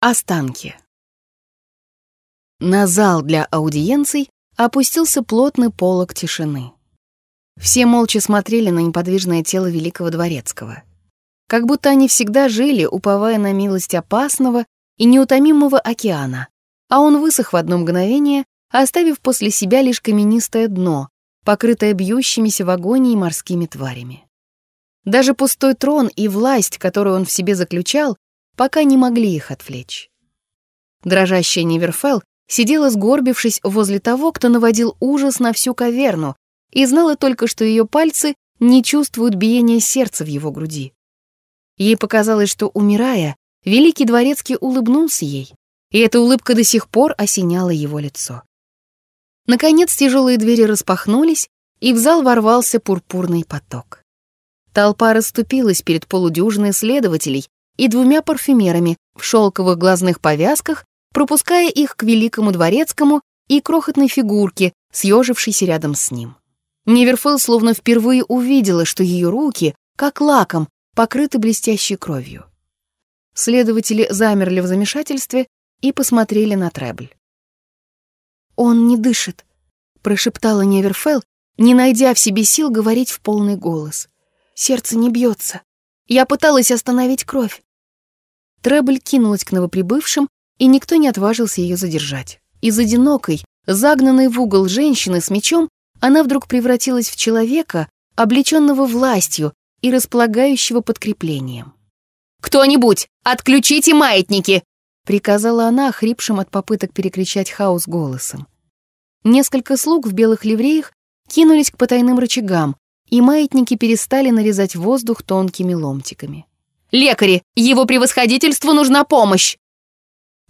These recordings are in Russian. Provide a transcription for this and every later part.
Останки. На зал для аудиенций опустился плотный полог тишины. Все молча смотрели на неподвижное тело великого дворецкого. Как будто они всегда жили, уповая на милость опасного и неутомимого океана, а он высох в одно мгновение, оставив после себя лишь каменистое дно, покрытое бьющимися в агонии морскими тварями. Даже пустой трон и власть, которую он в себе заключал, пока не могли их отвлечь. Дрожащая Неверфелл сидела сгорбившись возле того, кто наводил ужас на всю каверну, и знала только, что ее пальцы не чувствуют биения сердца в его груди. Ей показалось, что, умирая, великий дворецкий улыбнулся ей, и эта улыбка до сих пор осеняла его лицо. Наконец тяжелые двери распахнулись, и в зал ворвался пурпурный поток. Толпа расступилась перед полудюжиной следователей, и двумя парфюмерами в шелковых глазных повязках, пропуская их к великому дворецкому и крохотной фигурке, съежившейся рядом с ним. Неверфелл словно впервые увидела, что ее руки, как лаком, покрыты блестящей кровью. Следователи замерли в замешательстве и посмотрели на Требль. «Он не дышит», — прошептала Неверфелл, не найдя в себе сил говорить в полный голос. «Сердце не бьется. Я пыталась остановить кровь. Требль кинулась к новоприбывшим, и никто не отважился ее задержать. Из одинокой, загнанной в угол женщины с мечом, она вдруг превратилась в человека, облеченного властью и располагающего подкреплением. «Кто-нибудь, отключите маятники!» приказала она, хрипшим от попыток перекричать хаос голосом. Несколько слуг в белых ливреях кинулись к потайным рычагам, и маятники перестали нарезать воздух тонкими ломтиками. Лекари, его превосходительству нужна помощь!»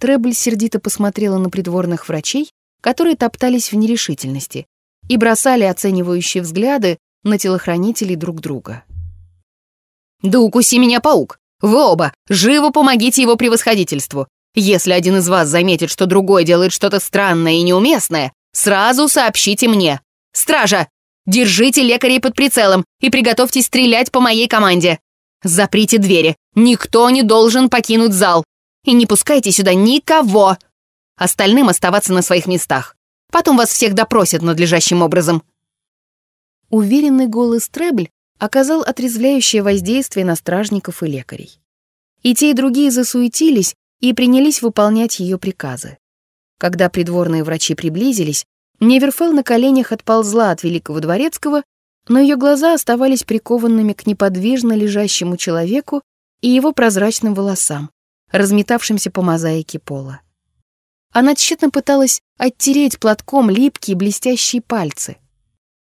Требль сердито посмотрела на придворных врачей, которые топтались в нерешительности и бросали оценивающие взгляды на телохранителей друг друга. «Да укуси меня, паук! Вы оба! Живо помогите его превосходительству! Если один из вас заметит, что другой делает что-то странное и неуместное, сразу сообщите мне! Стража! Держите лекарей под прицелом и приготовьтесь стрелять по моей команде! Заприте двери. Никто не должен покинуть зал. И не пускайте сюда никого. Остальным оставаться на своих местах. Потом вас всех допросят надлежащим образом. Уверенный голос Требль оказал отрезвляющее воздействие на стражников и лекарей. И те, и другие засуетились и принялись выполнять ее приказы. Когда придворные врачи приблизились, Неверфелл на коленях отползла от великого дворецкого но ее глаза оставались прикованными к неподвижно лежащему человеку и его прозрачным волосам, разметавшимся по мозаике пола. Она тщетно пыталась оттереть платком липкие блестящие пальцы.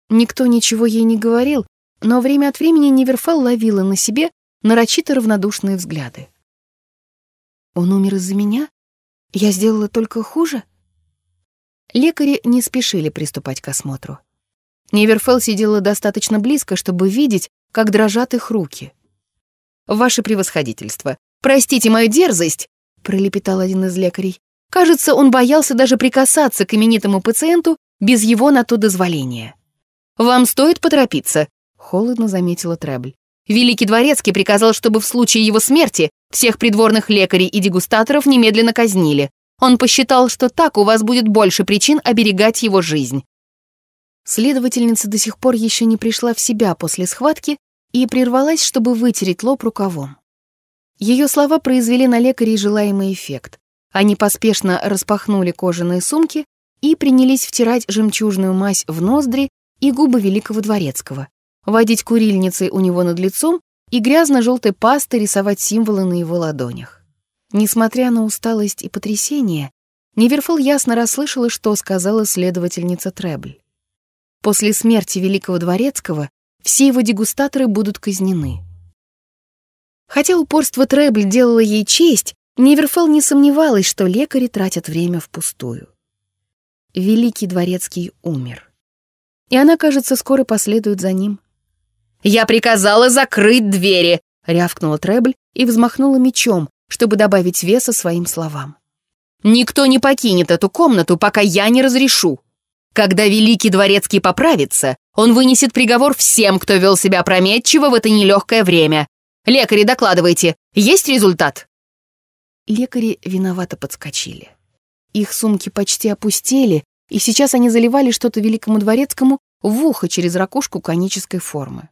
Никто ничего ей не говорил, но время от времени Неверфелл ловила на себе нарочито равнодушные взгляды. «Он умер из-за меня? Я сделала только хуже?» Лекари не спешили приступать к осмотру. Неверфелл сидела достаточно близко, чтобы видеть, как дрожат их руки. «Ваше превосходительство, простите мою дерзость», — пролепетал один из лекарей. «Кажется, он боялся даже прикасаться к именитому пациенту без его на то дозволения». «Вам стоит поторопиться», — холодно заметила Требль. «Великий дворецкий приказал, чтобы в случае его смерти всех придворных лекарей и дегустаторов немедленно казнили. Он посчитал, что так у вас будет больше причин оберегать его жизнь. Следовательница до сих пор еще не пришла в себя после схватки и прервалась, чтобы вытереть лоб рукавом. Ее слова произвели на лекарей желаемый эффект. Они поспешно распахнули кожаные сумки и принялись втирать жемчужную мазь в ноздри и губы великого дворецкого, водить курильницей у него над лицом и грязно-желтой пастой рисовать символы на его ладонях. Несмотря на усталость и потрясение, Неверфел ясно расслышала, что сказала следовательница Требль. После смерти великого дворецкого все его дегустаторы будут казнены. Хотя упорство Требль делало ей честь, Неверфелл не сомневалась, что лекари тратят время впустую. Великий дворецкий умер. И она, кажется, скоро последует за ним. «Я приказала закрыть двери!» — рявкнула Требль и взмахнула мечом, чтобы добавить веса своим словам. «Никто не покинет эту комнату, пока я не разрешу!» Когда великий дворецкий поправится, он вынесет приговор всем, кто вел себя опрометчиво в это нелегкое время. Лекари, докладывайте, есть результат?» лекари виновато подскочили. Их сумки почти опустели, и сейчас они заливали что-то великому дворецкому в ухо через ракушку конической формы.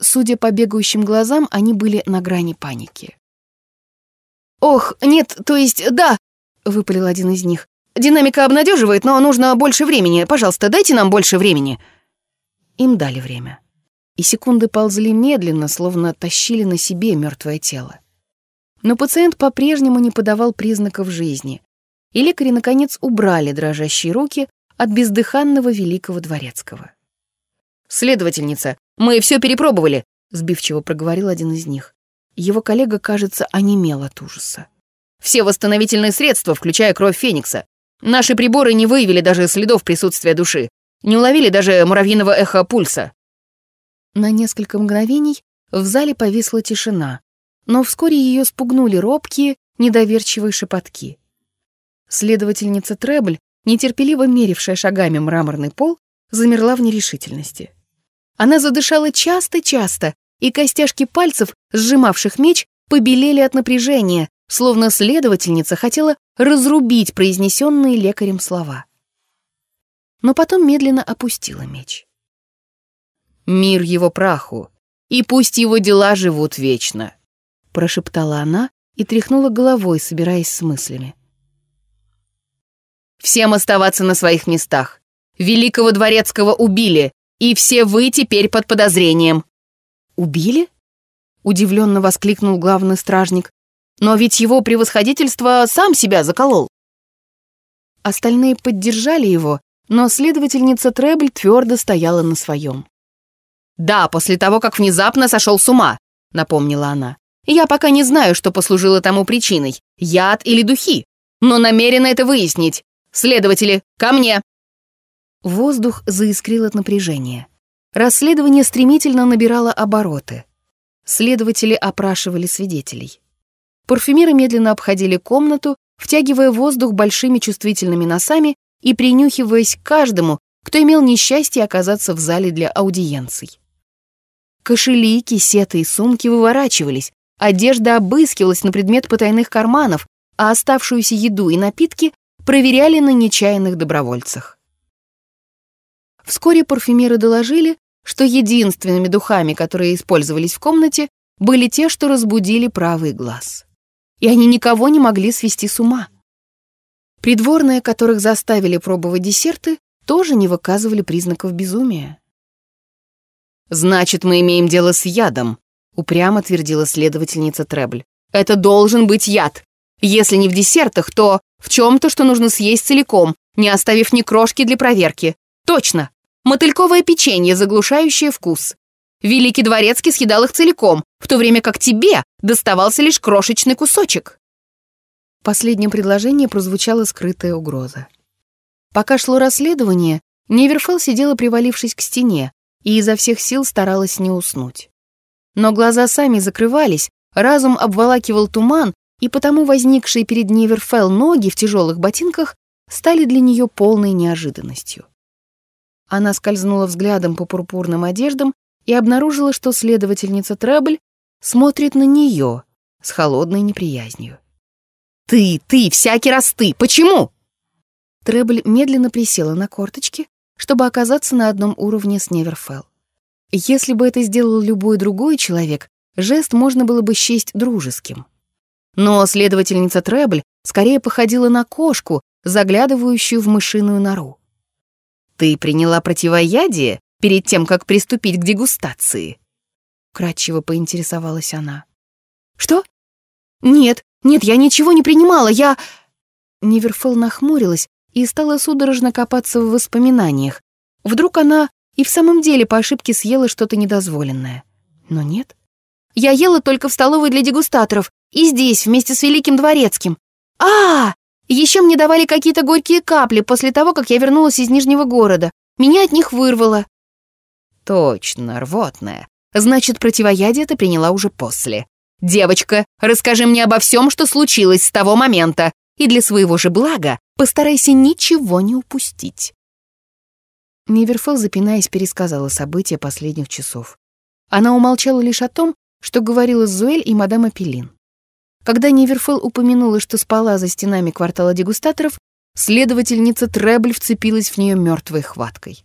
Судя по бегающим глазам, они были на грани паники. «Ох, нет, то есть да!» — выпалил один из них. «Динамика обнадеживает, но нужно больше времени. Пожалуйста, дайте нам больше времени». Им дали время. И секунды ползли медленно, словно тащили на себе мертвое тело. Но пациент по-прежнему не подавал признаков жизни, и лекари, наконец, убрали дрожащие руки от бездыханного великого дворецкого. «Следовательница, мы все перепробовали», — сбивчиво проговорил один из них. Его коллега, кажется, онемел от ужаса. «Все восстановительные средства, включая кровь Феникса. Наши приборы не выявили даже следов присутствия души, не уловили даже муравьиного эха пульса». На несколько мгновений в зале повисла тишина, но вскоре ее спугнули робкие, недоверчивые шепотки. Следовательница Требль, нетерпеливо мерившая шагами мраморный пол, замерла в нерешительности. Она задышала часто-часто, и костяшки пальцев, сжимавших меч, побелели от напряжения, словно следовательница хотела разрубить произнесенные лекарем слова. Но потом медленно опустила меч. «Мир его праху, и пусть его дела живут вечно», прошептала она и тряхнула головой, собираясь с мыслями. Всем оставаться на своих местах. Великого дворецкого убили, и все вы теперь под подозрением». «Убили?» — удивленно воскликнул главный стражник. «Но ведь его превосходительство сам себя заколол». Остальные поддержали его, но следовательница Требль твердо стояла на своем. «Да, после того, как внезапно сошел с ума», — напомнила она. «Я пока не знаю, что послужило тому причиной, яд или духи, но намерена это выяснить. Следователи, ко мне!» Воздух заискрил от напряжения. Расследование стремительно набирало обороты. Следователи опрашивали свидетелей. Парфюмеры медленно обходили комнату, втягивая воздух большими чувствительными носами и принюхиваясь к каждому, кто имел несчастье оказаться в зале для аудиенций. Кошели, кисеты и сумки выворачивались, одежда обыскивалась на предмет потайных карманов, а оставшуюся еду и напитки проверяли на нечаянных добровольцах. Вскоре парфюмеры доложили, что единственными духами, которые использовались в комнате, были те, что разбудили правый глаз. И они никого не могли свести с ума. Придворные, которых заставили пробовать десерты, тоже не выказывали признаков безумия. «Значит, мы имеем дело с ядом», — упрямо твердила следовательница Требль. «Это должен быть яд. Если не в десертах, то в чем-то, что нужно съесть целиком, не оставив ни крошки для проверки. Точно! Мотыльковое печенье, заглушающее вкус. Великий Дворецкий съедал их целиком, в то время как тебе доставался лишь крошечный кусочек. В последнем предложении прозвучала скрытая угроза. Пока шло расследование, Неверфелл сидела, привалившись к стене, и изо всех сил старалась не уснуть. Но глаза сами закрывались, разум обволакивал туман, и потому возникшие перед Неверфелл ноги в тяжелых ботинках стали для нее полной неожиданностью. Она скользнула взглядом по пурпурным одеждам и обнаружила, что следовательница Требль смотрит на нее с холодной неприязнью. «Ты, ты, всякий раз ты! Почему?» Требль медленно присела на корточки, чтобы оказаться на одном уровне с Неверфелл. Если бы это сделал любой другой человек, жест можно было бы счесть дружеским. Но следовательница Требль скорее походила на кошку, заглядывающую в мышиную нору. «Ты приняла противоядие перед тем, как приступить к дегустации?» Кратчево поинтересовалась она. «Что? Нет, нет, я ничего не принимала, я...» Неверфелл нахмурилась и стала судорожно копаться в воспоминаниях. Вдруг она и в самом деле по ошибке съела что-то недозволенное. Но нет. Я ела только в столовой для дегустаторов и здесь, вместе с Великим Дворецким. А, еще мне давали какие-то горькие капли после того, как я вернулась из Нижнего города. Меня от них вырвало. Точно, рвотная. Значит, противоядие ты приняла уже после. Девочка, расскажи мне обо всем, что случилось с того момента, и для своего же блага постарайся ничего не упустить. Ниверфелл, запинаясь, пересказала события последних часов. Она умолчала лишь о том, что говорила Зуэль и мадам Апеллин. Когда Ниверфелл упомянула, что спала за стенами квартала дегустаторов, следовательница Требль вцепилась в нее мертвой хваткой.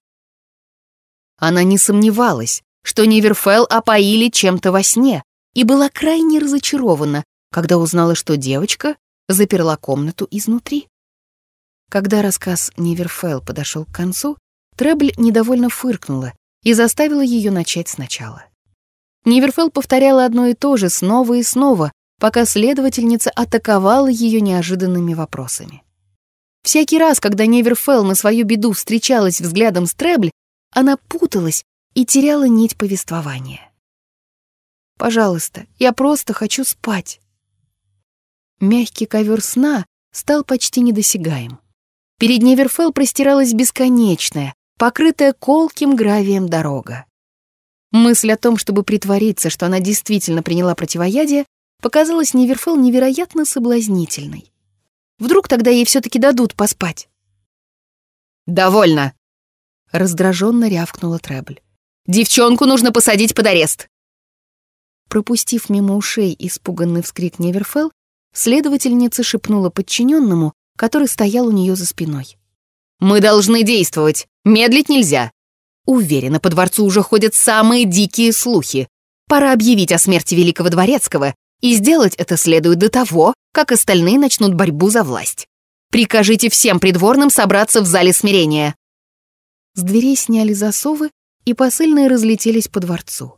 Она не сомневалась, что Ниверфелл опоили чем-то во сне, и была крайне разочарована, когда узнала, что девочка заперла комнату изнутри. Когда рассказ Ниверфелл подошел к концу, Требль недовольно фыркнула и заставила ее начать сначала. Ниверфелл повторяла одно и то же снова и снова, пока следовательница атаковала ее неожиданными вопросами. Всякий раз, когда Неверфелл на свою беду встречалась взглядом с Требль, она путалась и теряла нить повествования. «Пожалуйста, я просто хочу спать». Мягкий ковер сна стал почти недосягаем. Перед Неверфелл простиралась бесконечная, покрытая колким гравием дорога. Мысль о том, чтобы притвориться, что она действительно приняла противоядие, показалась Неверфелл невероятно соблазнительной. Вдруг тогда ей все-таки дадут поспать? «Довольно!» — раздраженно рявкнула Требль. «Девчонку нужно посадить под арест!» Пропустив мимо ушей испуганный вскрик Неверфелл, следовательница шепнула подчиненному, который стоял у нее за спиной. «Мы должны действовать! Медлить нельзя! Уверена, по дворцу уже ходят самые дикие слухи. Пора объявить о смерти великого дворецкого и сделать это следует до того, как остальные начнут борьбу за власть. Прикажите всем придворным собраться в зале смирения». С дверей сняли засовы, и посыльные разлетелись по дворцу.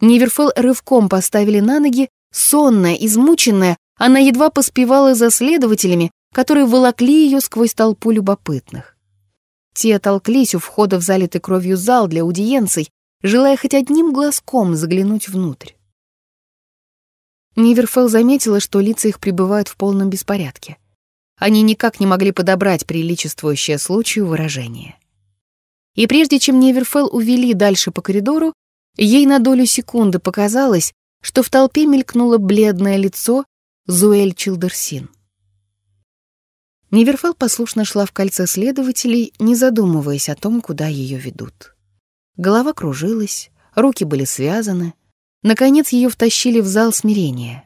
Ниверфелл рывком поставили на ноги, сонная, измученная, она едва поспевала за следователями, которые волокли ее сквозь толпу любопытных. Те толклись у входа в залитый кровью зал для аудиенций, желая хоть одним глазком заглянуть внутрь. Ниверфелл заметила, что лица их пребывают в полном беспорядке. Они никак не могли подобрать приличествующее случаю выражение. И прежде чем Неверфелл увели дальше по коридору, ей на долю секунды показалось, что в толпе мелькнуло бледное лицо Зуэль Чилдерсин. Неверфелл послушно шла в кольце следователей, не задумываясь о том, куда ее ведут. Голова кружилась, руки были связаны, Наконец ее втащили в зал смирения.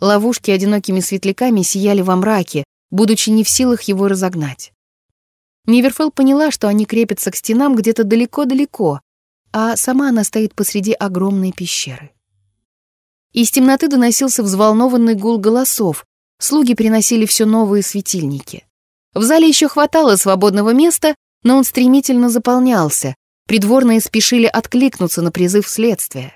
Ловушки одинокими светляками сияли во мраке, будучи не в силах его разогнать. Ниверфелл поняла, что они крепятся к стенам где-то далеко-далеко, а сама она стоит посреди огромной пещеры. Из темноты доносился взволнованный гул голосов, слуги приносили все новые светильники. В зале еще хватало свободного места, но он стремительно заполнялся, придворные спешили откликнуться на призыв следствия.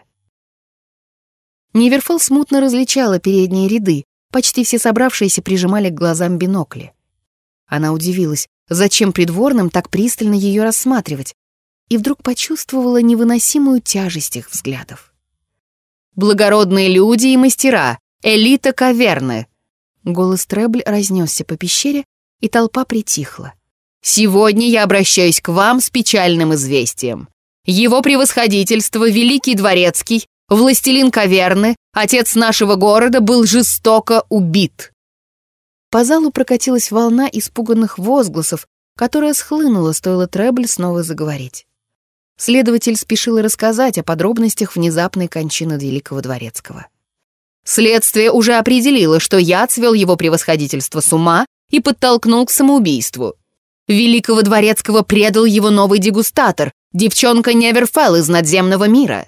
Ниверфелл смутно различала передние ряды, почти все собравшиеся прижимали к глазам бинокли. Она удивилась, зачем придворным так пристально ее рассматривать, и вдруг почувствовала невыносимую тяжесть их взглядов. «Благородные люди и мастера! Элита каверны!» Голос Требль разнесся по пещере, и толпа притихла. «Сегодня я обращаюсь к вам с печальным известием. Его превосходительство, Великий Дворецкий, Властелин каверны, отец нашего города, был жестоко убит. По залу прокатилась волна испуганных возгласов, которая схлынула, стоило Требль снова заговорить. Следователь спешил рассказать о подробностях внезапной кончины Великого Дворецкого. Следствие уже определило, что яд свел его превосходительство с ума и подтолкнул к самоубийству. Великого Дворецкого предал его новый дегустатор, девчонка Неверфелл из надземного мира.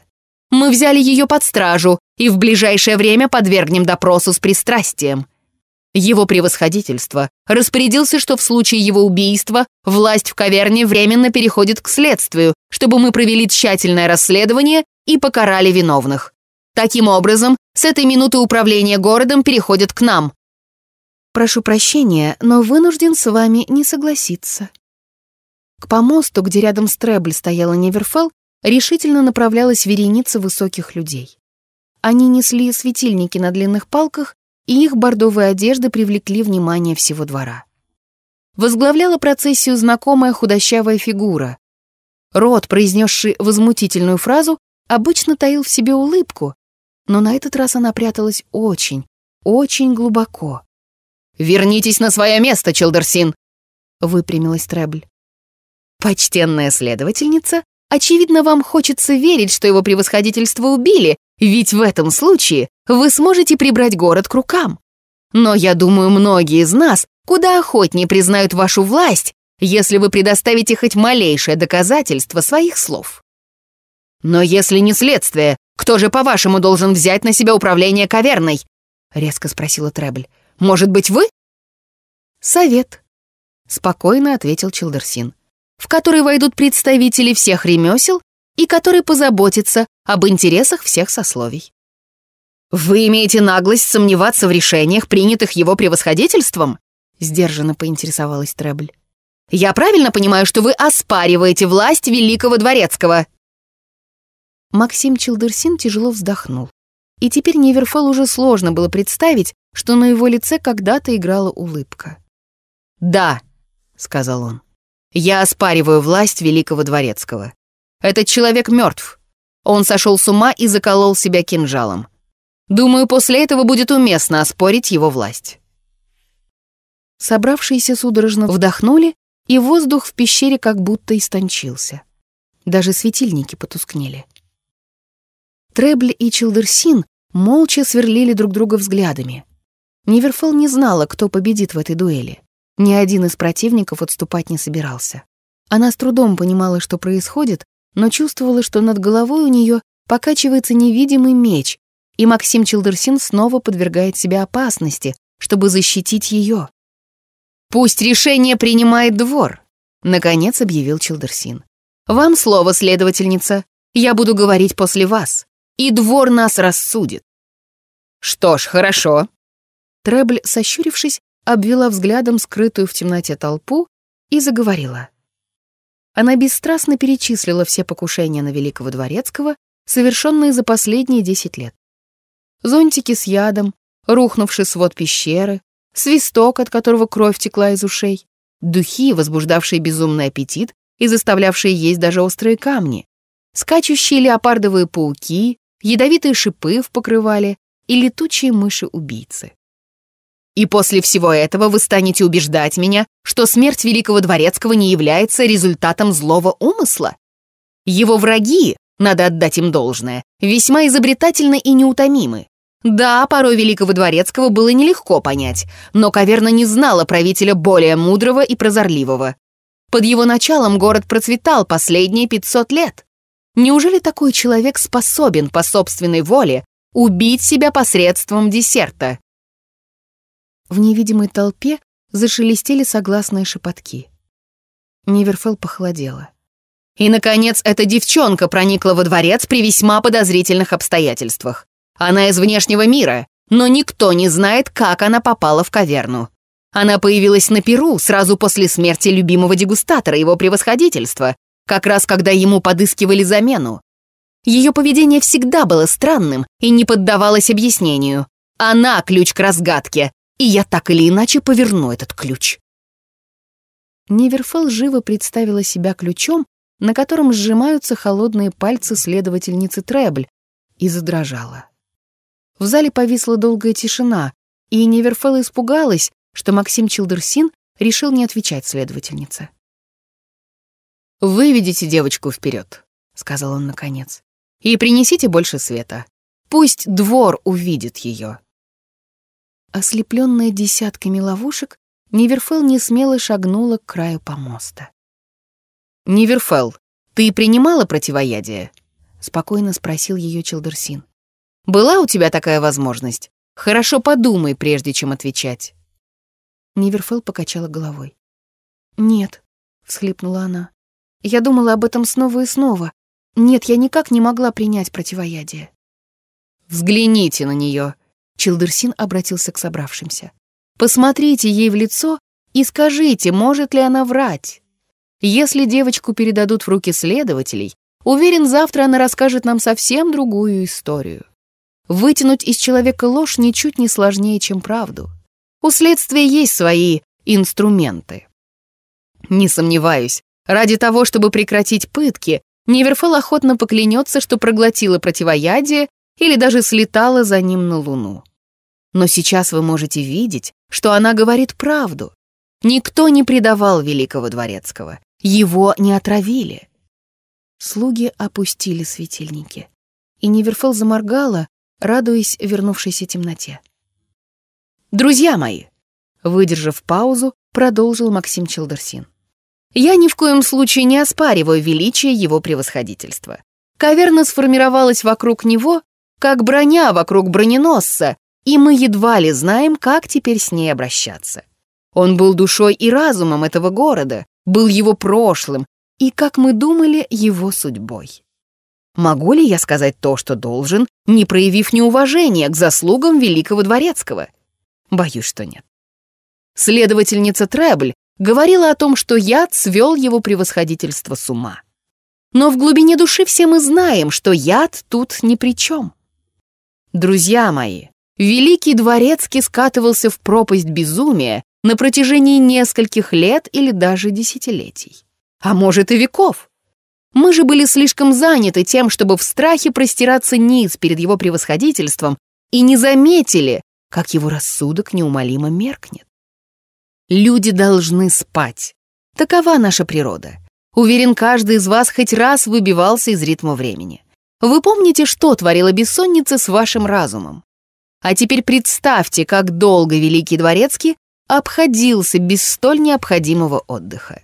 Мы взяли ее под стражу и в ближайшее время подвергнем допросу с пристрастием. Его превосходительство распорядился, что в случае его убийства власть в каверне временно переходит к следствию, чтобы мы провели тщательное расследование и покарали виновных. Таким образом, с этой минуты управление городом переходит к нам. Прошу прощения, но вынужден с вами не согласиться. К помосту, где рядом с Требль стояла Неверфелл, решительно направлялась вереница высоких людей. Они несли светильники на длинных палках, и их бордовые одежды привлекли внимание всего двора. Возглавляла процессию знакомая худощавая фигура. Рот, произнесший возмутительную фразу, обычно таил в себе улыбку, но на этот раз она пряталась очень, очень глубоко. «Вернитесь на свое место, Челдерсин!» — выпрямилась Требль. Почтенная следовательница Очевидно, вам хочется верить, что его превосходительство убили, ведь в этом случае вы сможете прибрать город к рукам. Но я думаю, многие из нас куда охотнее признают вашу власть, если вы предоставите хоть малейшее доказательство своих слов. Но если не следствие, кто же, по-вашему, должен взять на себя управление каверной? Резко спросила Требль. Может быть, вы? Совет, спокойно ответил Чилдерсин, в который войдут представители всех ремесел и который позаботится об интересах всех сословий. «Вы имеете наглость сомневаться в решениях, принятых его превосходительством?» Сдержанно поинтересовалась Требль. «Я правильно понимаю, что вы оспариваете власть великого дворецкого?» Максим Чилдерсин тяжело вздохнул. И теперь Неверфел уже сложно было представить, что на его лице когда-то играла улыбка. «Да», — сказал он, — «я оспариваю власть великого дворецкого. Этот человек мертв. Он сошел с ума и заколол себя кинжалом. Думаю, после этого будет уместно оспорить его власть. Собравшиеся судорожно вдохнули, и воздух в пещере как будто истончился. Даже светильники потускнели. Требль и Чилдерсин молча сверлили друг друга взглядами. Ниверфелл не знала, кто победит в этой дуэли. Ни один из противников отступать не собирался. Она с трудом понимала, что происходит, но чувствовала, что над головой у нее покачивается невидимый меч, и Максим Чилдерсин снова подвергает себя опасности, чтобы защитить ее. «Пусть решение принимает двор», — наконец объявил Чилдерсин. «Вам слово, следовательница. Я буду говорить после вас, и двор нас рассудит». «Что ж, хорошо». Требль, сощурившись, обвела взглядом скрытую в темноте толпу и заговорила. Она бесстрастно перечислила все покушения на Великого Дворецкого, совершенные за последние десять лет зонтики с ядом, рухнувший свод пещеры, свисток, от которого кровь текла из ушей, духи, возбуждавшие безумный аппетит и заставлявшие есть даже острые камни, скачущие леопардовые пауки, ядовитые шипы в покрывале и летучие мыши-убийцы. И после всего этого вы станете убеждать меня, что смерть великого дворецкого не является результатом злого умысла? Его враги, надо отдать им должное, весьма изобретательны и неутомимы. Да, порой Великого Дворецкого было нелегко понять, но Каверна не знала правителя более мудрого и прозорливого. Под его началом город процветал последние 500 лет. Неужели такой человек способен по собственной воле убить себя посредством десерта? В невидимой толпе зашелестели согласные шепотки. Ниверфелл похолодела. И, наконец, эта девчонка проникла во дворец при весьма подозрительных обстоятельствах. Она из внешнего мира, но никто не знает, как она попала в каверну. Она появилась на Перу сразу после смерти любимого дегустатора, его превосходительства, как раз когда ему подыскивали замену. Ее поведение всегда было странным и не поддавалось объяснению. Она ключ к разгадке, и я так или иначе поверну этот ключ. Неверфелл живо представила себя ключом, на котором сжимаются холодные пальцы следовательницы Требль, и задрожала. В зале повисла долгая тишина, и Неверфелла испугалась, что Максим Чилдерсин решил не отвечать следовательнице. «Выведите девочку вперед», — сказал он наконец, — «и принесите больше света. Пусть двор увидит ее». Ослепленная десятками ловушек, Неверфелл не смело шагнула к краю помоста. «Неверфелл, ты принимала противоядие?» — спокойно спросил ее Чилдерсин. Была у тебя такая возможность? Хорошо подумай, прежде чем отвечать». Неверфелл покачала головой. «Нет», — всхлипнула она. «Я думала об этом снова и снова. Нет, я никак не могла принять противоядие». «Взгляните на нее», — Чилдерсин обратился к собравшимся. «Посмотрите ей в лицо и скажите, может ли она врать. Если девочку передадут в руки следователей, уверен, завтра она расскажет нам совсем другую историю». Вытянуть из человека ложь ничуть не сложнее, чем правду. У следствия есть свои инструменты. Не сомневаюсь, ради того, чтобы прекратить пытки, Неверфел охотно поклянется, что проглотила противоядие или даже слетала за ним на Луну. Но сейчас вы можете видеть, что она говорит правду. Никто не предавал великого дворецкого. Его не отравили. Слуги опустили светильники. И Неверфел заморгала, радуясь вернувшейся темноте. «Друзья мои!» Выдержав паузу, продолжил Максим Челдерсин. «Я ни в коем случае не оспариваю величие его превосходительства. Каверна сформировалась вокруг него, как броня вокруг броненосца, и мы едва ли знаем, как теперь с ней обращаться. Он был душой и разумом этого города, был его прошлым и, как мы думали, его судьбой. Могу ли я сказать то, что должен, не проявив неуважения к заслугам великого дворецкого? Боюсь, что нет. Следовательница Требль говорила о том, что яд свел его превосходительство с ума. Но в глубине души все мы знаем, что яд тут ни при чем. Друзья мои, великий дворецкий скатывался в пропасть безумия на протяжении нескольких лет или даже десятилетий. А может и веков. Мы же были слишком заняты тем, чтобы в страхе простираться низ перед его превосходительством и не заметили, как его рассудок неумолимо меркнет. Люди должны спать. Такова наша природа. Уверен, каждый из вас хоть раз выбивался из ритма времени. Вы помните, что творила бессонница с вашим разумом? А теперь представьте, как долго Великий Дворецкий обходился без столь необходимого отдыха.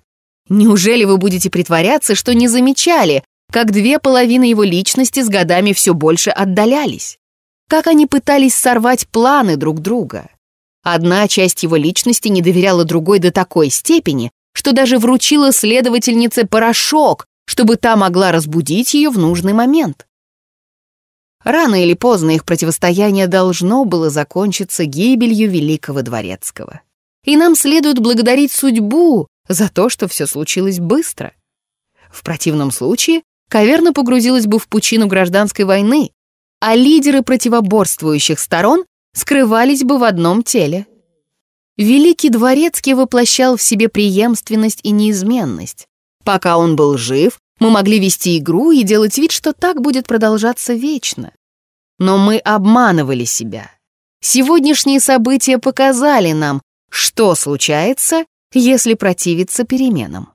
Неужели вы будете притворяться, что не замечали, как две половины его личности с годами все больше отдалялись? Как они пытались сорвать планы друг друга? Одна часть его личности не доверяла другой до такой степени, что даже вручила следовательнице порошок, чтобы та могла разбудить ее в нужный момент. Рано или поздно их противостояние должно было закончиться гибелью великого дворецкого. И нам следует благодарить судьбу, за то, что все случилось быстро. В противном случае каверна погрузилась бы в пучину гражданской войны, а лидеры противоборствующих сторон скрывались бы в одном теле. Великий Дворецкий воплощал в себе преемственность и неизменность. Пока он был жив, мы могли вести игру и делать вид, что так будет продолжаться вечно. Но мы обманывали себя. Сегодняшние события показали нам, что случается, если противиться переменам.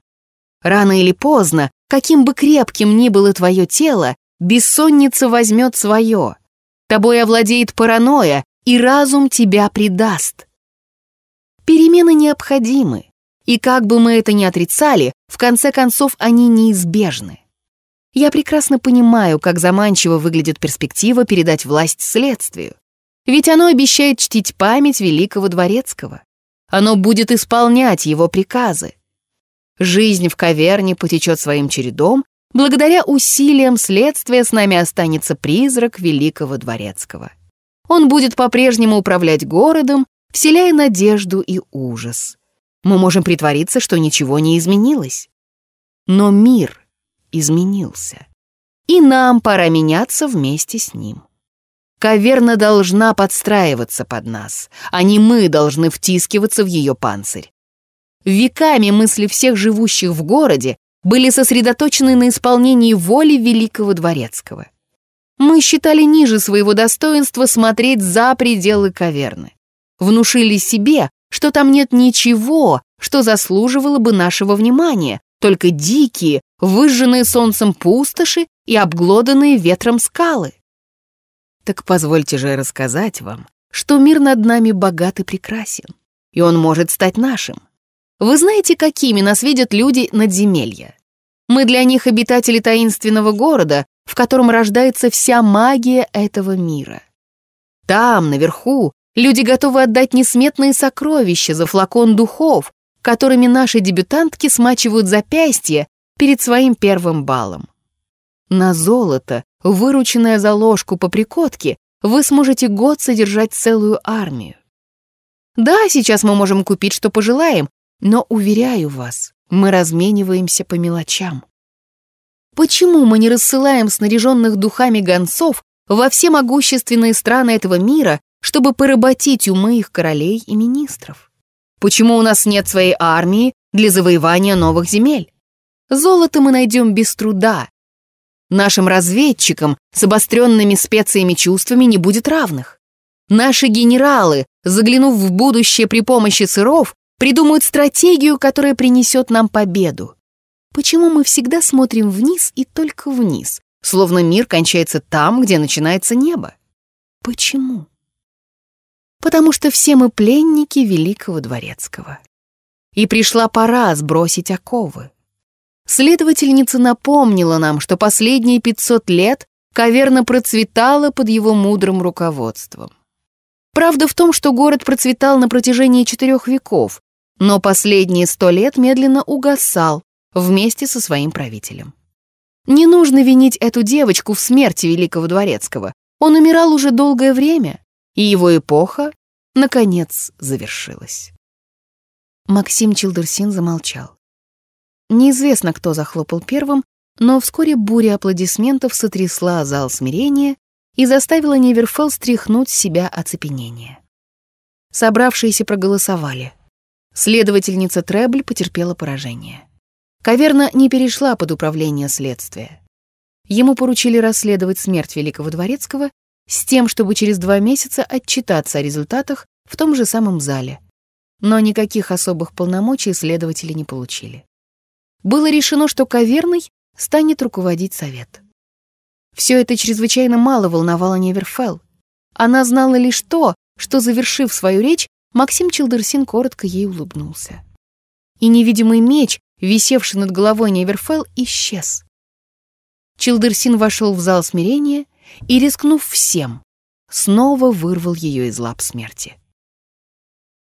Рано или поздно, каким бы крепким ни было твое тело, бессонница возьмет свое. Тобой овладеет паранойя, и разум тебя предаст. Перемены необходимы, и как бы мы это ни отрицали, в конце концов они неизбежны. Я прекрасно понимаю, как заманчиво выглядит перспектива передать власть следствию. Ведь оно обещает чтить память великого дворецкого. Оно будет исполнять его приказы. Жизнь в каверне потечет своим чередом, благодаря усилиям следствия с нами останется призрак великого дворецкого. Он будет по-прежнему управлять городом, вселяя надежду и ужас. Мы можем притвориться, что ничего не изменилось. Но мир изменился. И нам пора меняться вместе с ним. Каверна должна подстраиваться под нас, а не мы должны втискиваться в ее панцирь. Веками мысли всех живущих в городе были сосредоточены на исполнении воли великого дворецкого. Мы считали ниже своего достоинства смотреть за пределы каверны. Внушили себе, что там нет ничего, что заслуживало бы нашего внимания, только дикие, выжженные солнцем пустоши и обглоданные ветром скалы. Так позвольте же рассказать вам, что мир над нами богат и прекрасен, и он может стать нашим. Вы знаете, какими нас видят люди надземелья? Мы для них обитатели таинственного города, в котором рождается вся магия этого мира. Там, наверху, люди готовы отдать несметные сокровища за флакон духов, которыми наши дебютантки смачивают запястья перед своим первым балом. На золото, вырученное за ложку по прикотке, вы сможете год содержать целую армию. Да, сейчас мы можем купить, что пожелаем, но, уверяю вас, мы размениваемся по мелочам. Почему мы не рассылаем снаряженных духами гонцов во все могущественные страны этого мира, чтобы поработить умы их королей и министров? Почему у нас нет своей армии для завоевания новых земель? Золото мы найдем без труда, Нашим разведчикам с обостренными специями чувствами не будет равных. Наши генералы, заглянув в будущее при помощи сыров, придумают стратегию, которая принесет нам победу. Почему мы всегда смотрим вниз и только вниз, словно мир кончается там, где начинается небо? Почему? Потому что все мы пленники великого дворецкого. И пришла пора сбросить оковы. Следовательница напомнила нам, что последние 500 лет каверна процветала под его мудрым руководством. Правда в том, что город процветал на протяжении четырех веков, но последние сто лет медленно угасал вместе со своим правителем. Не нужно винить эту девочку в смерти великого дворецкого. Он умирал уже долгое время, и его эпоха, наконец, завершилась. Максим Чилдерсин замолчал. Неизвестно, кто захлопал первым, но вскоре буря аплодисментов сотрясла зал смирения и заставила Неверфелл стряхнуть с себя оцепенение. Собравшиеся проголосовали. Следовательница Требль потерпела поражение. Каверна не перешла под управление следствия. Ему поручили расследовать смерть Великого Дворецкого с тем, чтобы через два месяца отчитаться о результатах в том же самом зале. Но никаких особых полномочий следователи не получили. Было решено, что Каверной станет руководить совет. Все это чрезвычайно мало волновало Неверфелл. Она знала лишь то, что, завершив свою речь, Максим Челдерсин коротко ей улыбнулся. И невидимый меч, висевший над головой Неверфелл, исчез. Челдерсин вошел в зал смирения и, рискнув всем, снова вырвал ее из лап смерти.